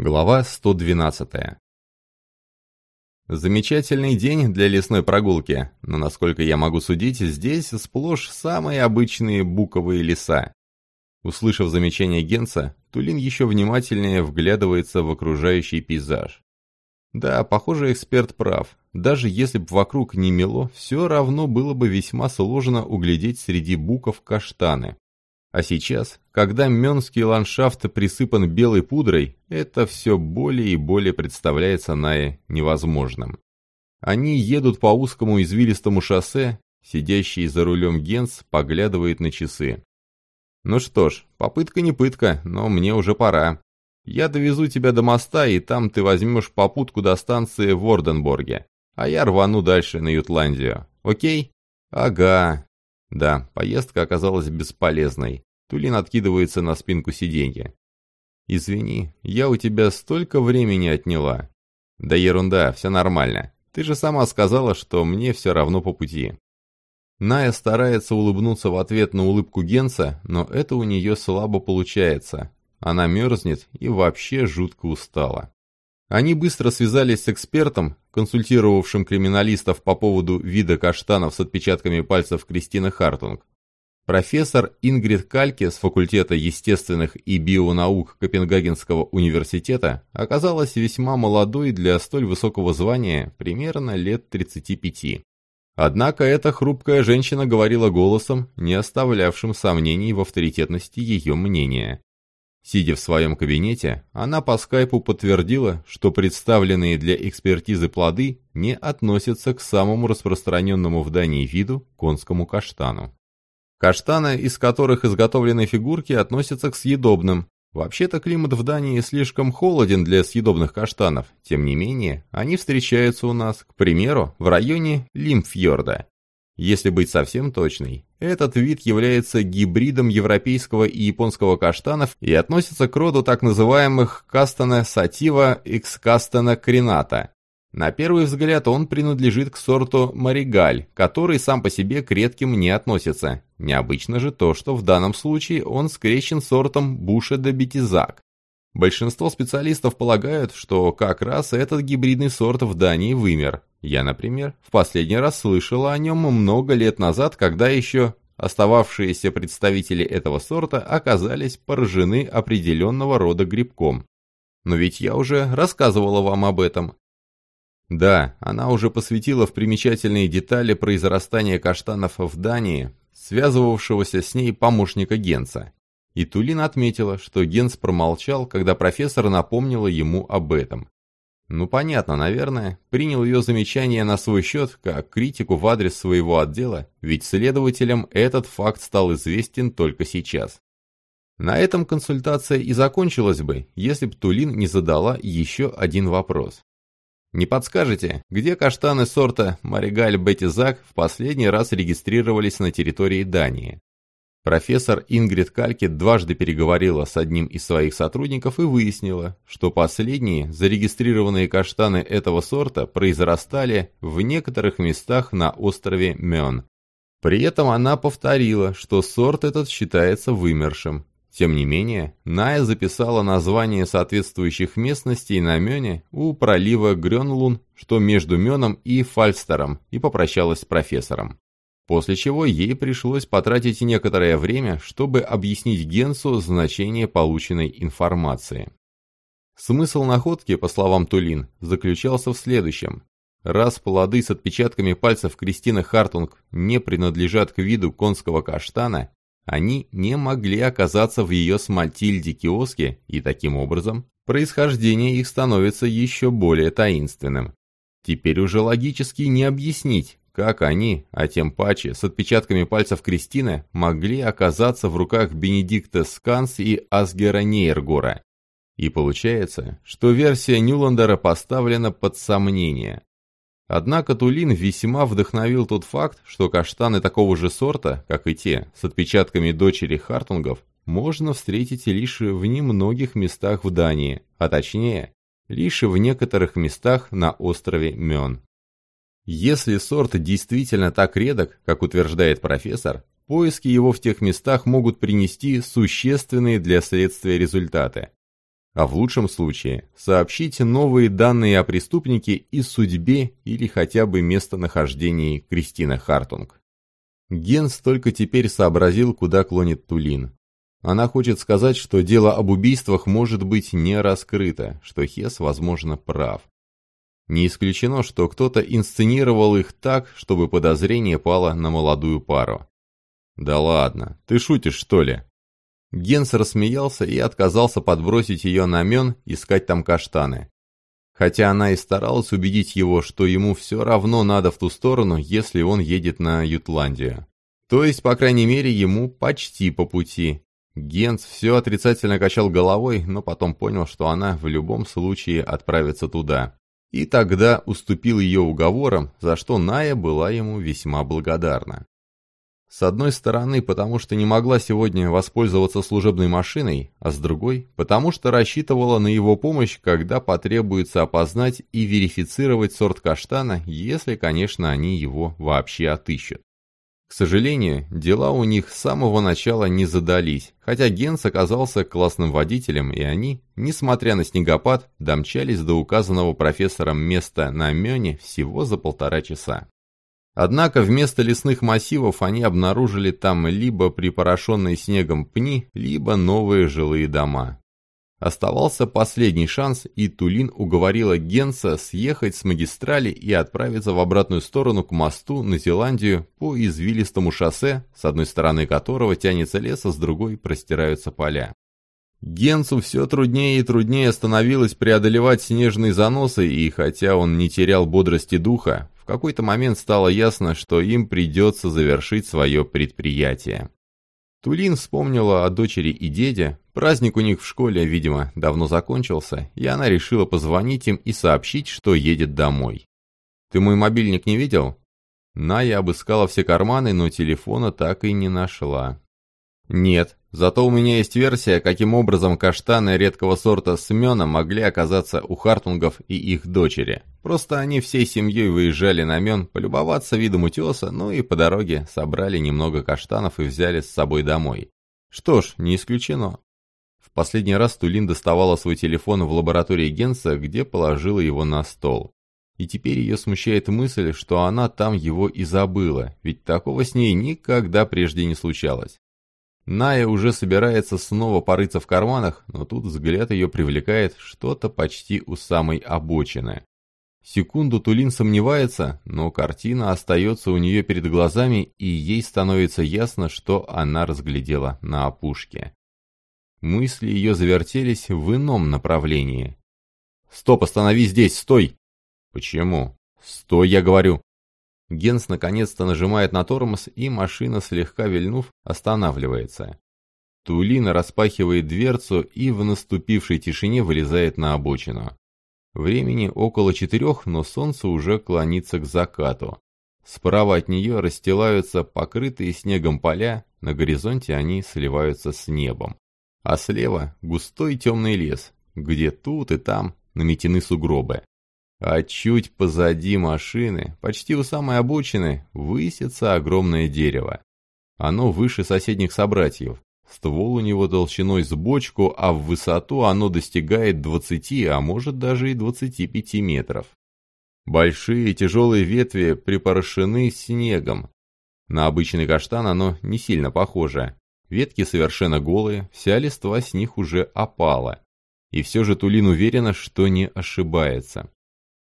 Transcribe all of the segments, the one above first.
Глава 112. Замечательный день для лесной прогулки, но, насколько я могу судить, здесь сплошь самые обычные буковые леса. Услышав замечание Генца, Тулин еще внимательнее вглядывается в окружающий пейзаж. Да, похоже, эксперт прав. Даже если бы вокруг не мело, все равно было бы весьма сложно углядеть среди буков каштаны. А сейчас, когда Мёнский ландшафт присыпан белой пудрой, это все более и более представляется Нае невозможным. Они едут по узкому извилистому шоссе, сидящий за рулем Генс поглядывает на часы. «Ну что ж, попытка не пытка, но мне уже пора. Я довезу тебя до моста, и там ты возьмешь попутку до станции в Орденборге, а я рвану дальше на Ютландию. Окей?» «Ага». Да, поездка оказалась бесполезной. Тулин откидывается на спинку сиденья. «Извини, я у тебя столько времени отняла». «Да ерунда, все нормально. Ты же сама сказала, что мне все равно по пути». Ная старается улыбнуться в ответ на улыбку Генса, но это у нее слабо получается. Она мерзнет и вообще жутко устала. Они быстро связались с экспертом, консультировавшим криминалистов по поводу вида каштанов с отпечатками пальцев Кристины Хартунг. Профессор Ингрид Кальке с факультета естественных и бионаук Копенгагенского университета оказалась весьма молодой для столь высокого звания, примерно лет 35. Однако эта хрупкая женщина говорила голосом, не оставлявшим сомнений в авторитетности ее мнения. Сидя в своем кабинете, она по скайпу подтвердила, что представленные для экспертизы плоды не относятся к самому распространенному в Дании виду конскому каштану. Каштаны, из которых изготовлены фигурки, относятся к съедобным. Вообще-то климат в Дании слишком холоден для съедобных каштанов. Тем не менее, они встречаются у нас, к примеру, в районе Лимфьорда. Если быть совсем точной, этот вид является гибридом европейского и японского каштанов и относится к роду так называемых кастана сатива x кастана крената. На первый взгляд он принадлежит к сорту Маригаль, который сам по себе к редким не относится. Необычно же то, что в данном случае он скрещен сортом Буша де Бетизак. Большинство специалистов полагают, что как раз этот гибридный сорт в Дании вымер. Я, например, в последний раз слышала о нем много лет назад, когда еще остававшиеся представители этого сорта оказались поражены определенного рода грибком. Но ведь я уже рассказывала вам об этом. Да, она уже посвятила в примечательные детали произрастания каштанов в Дании, связывавшегося с ней помощника Генца. И Тулин отметила, что Генц промолчал, когда профессор напомнила ему об этом. Ну понятно, наверное, принял ее замечание на свой счет как критику в адрес своего отдела, ведь следователям этот факт стал известен только сейчас. На этом консультация и закончилась бы, если б Тулин не задала еще один вопрос. Не подскажете, где каштаны сорта Маригаль Бетизак в последний раз регистрировались на территории Дании? Профессор Ингрид Калькет дважды переговорила с одним из своих сотрудников и выяснила, что последние зарегистрированные каштаны этого сорта произрастали в некоторых местах на острове Мён. При этом она повторила, что сорт этот считается вымершим, тем не менее, Ная записала название соответствующих местностей на Мёне у пролива Грёнлун, что между Мёном и Фальстером, и попрощалась с профессором. После чего ей пришлось потратить некоторое время, чтобы объяснить Генсу значение полученной информации. Смысл находки, по словам Тулин, заключался в следующем. Раз плоды с отпечатками пальцев Кристины Хартунг не принадлежат к виду конского каштана, они не могли оказаться в ее с Матильди киоске, и таким образом происхождение их становится еще более таинственным. Теперь уже логически не объяснить, как они, а тем паче с отпечатками пальцев Кристины, могли оказаться в руках Бенедикта Сканс и Асгера Нейргора. И получается, что версия Нюландера поставлена под сомнение. Однако Тулин весьма вдохновил тот факт, что каштаны такого же сорта, как и те, с отпечатками дочери Хартунгов, можно встретить лишь в немногих местах в Дании, а точнее, лишь в некоторых местах на острове Мён. Если сорт действительно так редок, как утверждает профессор, поиски его в тех местах могут принести существенные для следствия результаты. а в лучшем случае сообщить новые данные о преступнике и судьбе или хотя бы местонахождении Кристины Хартунг. Генс только теперь сообразил, куда клонит Тулин. Она хочет сказать, что дело об убийствах может быть не раскрыто, что Хес, возможно, прав. Не исключено, что кто-то инсценировал их так, чтобы подозрение пало на молодую пару. «Да ладно, ты шутишь, что ли?» Генс рассмеялся и отказался подбросить ее на мен, искать там каштаны. Хотя она и старалась убедить его, что ему все равно надо в ту сторону, если он едет на Ютландию. То есть, по крайней мере, ему почти по пути. Генс все отрицательно качал головой, но потом понял, что она в любом случае отправится туда. И тогда уступил ее уговорам, за что Ная была ему весьма благодарна. С одной стороны, потому что не могла сегодня воспользоваться служебной машиной, а с другой, потому что рассчитывала на его помощь, когда потребуется опознать и верифицировать сорт каштана, если, конечно, они его вообще отыщут. К сожалению, дела у них с самого начала не задались, хотя Генс оказался классным водителем, и они, несмотря на снегопад, домчались до указанного профессором места на Мёне всего за полтора часа. Однако вместо лесных массивов они обнаружили там либо припорошенные снегом пни, либо новые жилые дома. Оставался последний шанс, и Тулин уговорила Генса съехать с магистрали и отправиться в обратную сторону к мосту на Зеландию по извилистому шоссе, с одной стороны которого тянется лес, а с другой простираются поля. Генсу все труднее и труднее становилось преодолевать снежные заносы, и хотя он не терял бодрости духа, какой-то момент стало ясно, что им придется завершить свое предприятие. Тулин вспомнила о дочери и деде, праздник у них в школе, видимо, давно закончился, и она решила позвонить им и сообщить, что едет домой. «Ты мой мобильник не видел?» Ная обыскала все карманы, но телефона так и не нашла. «Нет, зато у меня есть версия, каким образом каштаны редкого сорта Смена могли оказаться у Хартунгов и их дочери. Просто они всей семьей выезжали на Мен полюбоваться видом утеса, ну и по дороге собрали немного каштанов и взяли с собой домой. Что ж, не исключено. В последний раз Тулин доставала свой телефон в лаборатории Генса, где положила его на стол. И теперь ее смущает мысль, что она там его и забыла, ведь такого с ней никогда прежде не случалось. Ная уже собирается снова порыться в карманах, но тут взгляд ее привлекает что-то почти у самой обочины. Секунду Тулин сомневается, но картина остается у нее перед глазами, и ей становится ясно, что она разглядела на опушке. Мысли ее завертелись в ином направлении. «Стоп, останови здесь, стой!» «Почему?» «Стой, я говорю!» Генс наконец-то нажимает на тормоз, и машина, слегка вильнув, останавливается. Тулина распахивает дверцу и в наступившей тишине вылезает на обочину. Времени около четырех, но солнце уже клонится к закату. Справа от нее расстилаются покрытые снегом поля, на горизонте они сливаются с небом. А слева густой темный лес, где тут и там наметены сугробы. А чуть позади машины, почти у самой обочины, высится огромное дерево. Оно выше соседних собратьев. Ствол у него толщиной с бочку, а в высоту оно достигает 20, а может даже и 25 метров. Большие тяжелые ветви припорошены снегом. На обычный каштан оно не сильно похоже. Ветки совершенно голые, вся листва с них уже опала. И все же Тулин уверена, что не ошибается.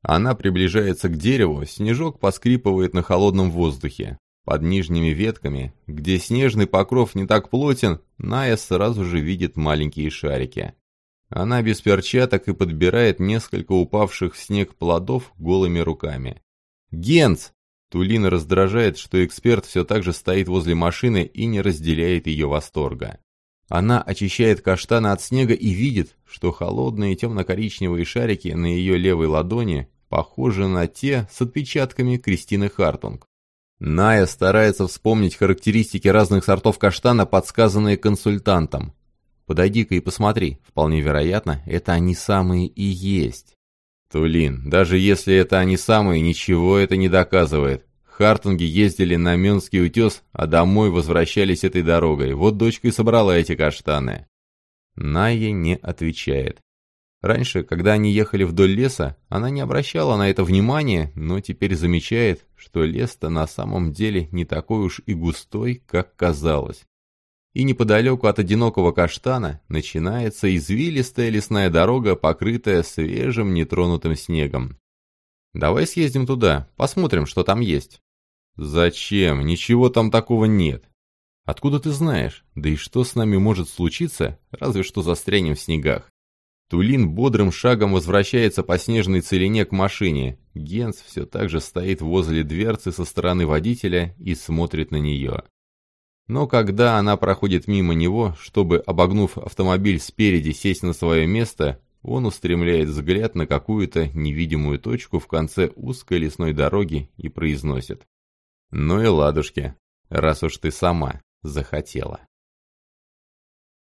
Она приближается к дереву, снежок поскрипывает на холодном воздухе. Под нижними ветками, где снежный покров не так плотен, Ная сразу же видит маленькие шарики. Она без перчаток и подбирает несколько упавших в снег плодов голыми руками. «Генц!» Тулина раздражает, что эксперт все так же стоит возле машины и не разделяет ее восторга. Она очищает каштаны от снега и видит, что холодные темно-коричневые шарики на ее левой ладони похожи на те с отпечатками Кристины Хартунг. Ная старается вспомнить характеристики разных сортов каштана, подсказанные консультантом. Подойди-ка и посмотри, вполне вероятно, это они самые и есть. Тулин, даже если это они самые, ничего это не доказывает. Хартунги ездили на Мюнский утес, а домой возвращались этой дорогой. Вот дочка и собрала эти каштаны. Ная не отвечает. Раньше, когда они ехали вдоль леса, она не обращала на это внимания, но теперь замечает, что лес-то на самом деле не такой уж и густой, как казалось. И неподалеку от одинокого каштана начинается извилистая лесная дорога, покрытая свежим нетронутым снегом. «Давай съездим туда, посмотрим, что там есть». «Зачем? Ничего там такого нет». «Откуда ты знаешь? Да и что с нами может случиться, разве что застрянем в снегах?» Тулин бодрым шагом возвращается по снежной целине к машине. Генс все так же стоит возле дверцы со стороны водителя и смотрит на нее. Но когда она проходит мимо него, чтобы, обогнув автомобиль спереди, сесть на свое место, он устремляет взгляд на какую-то невидимую точку в конце узкой лесной дороги и произносит. «Ну и ладушки, раз уж ты сама захотела».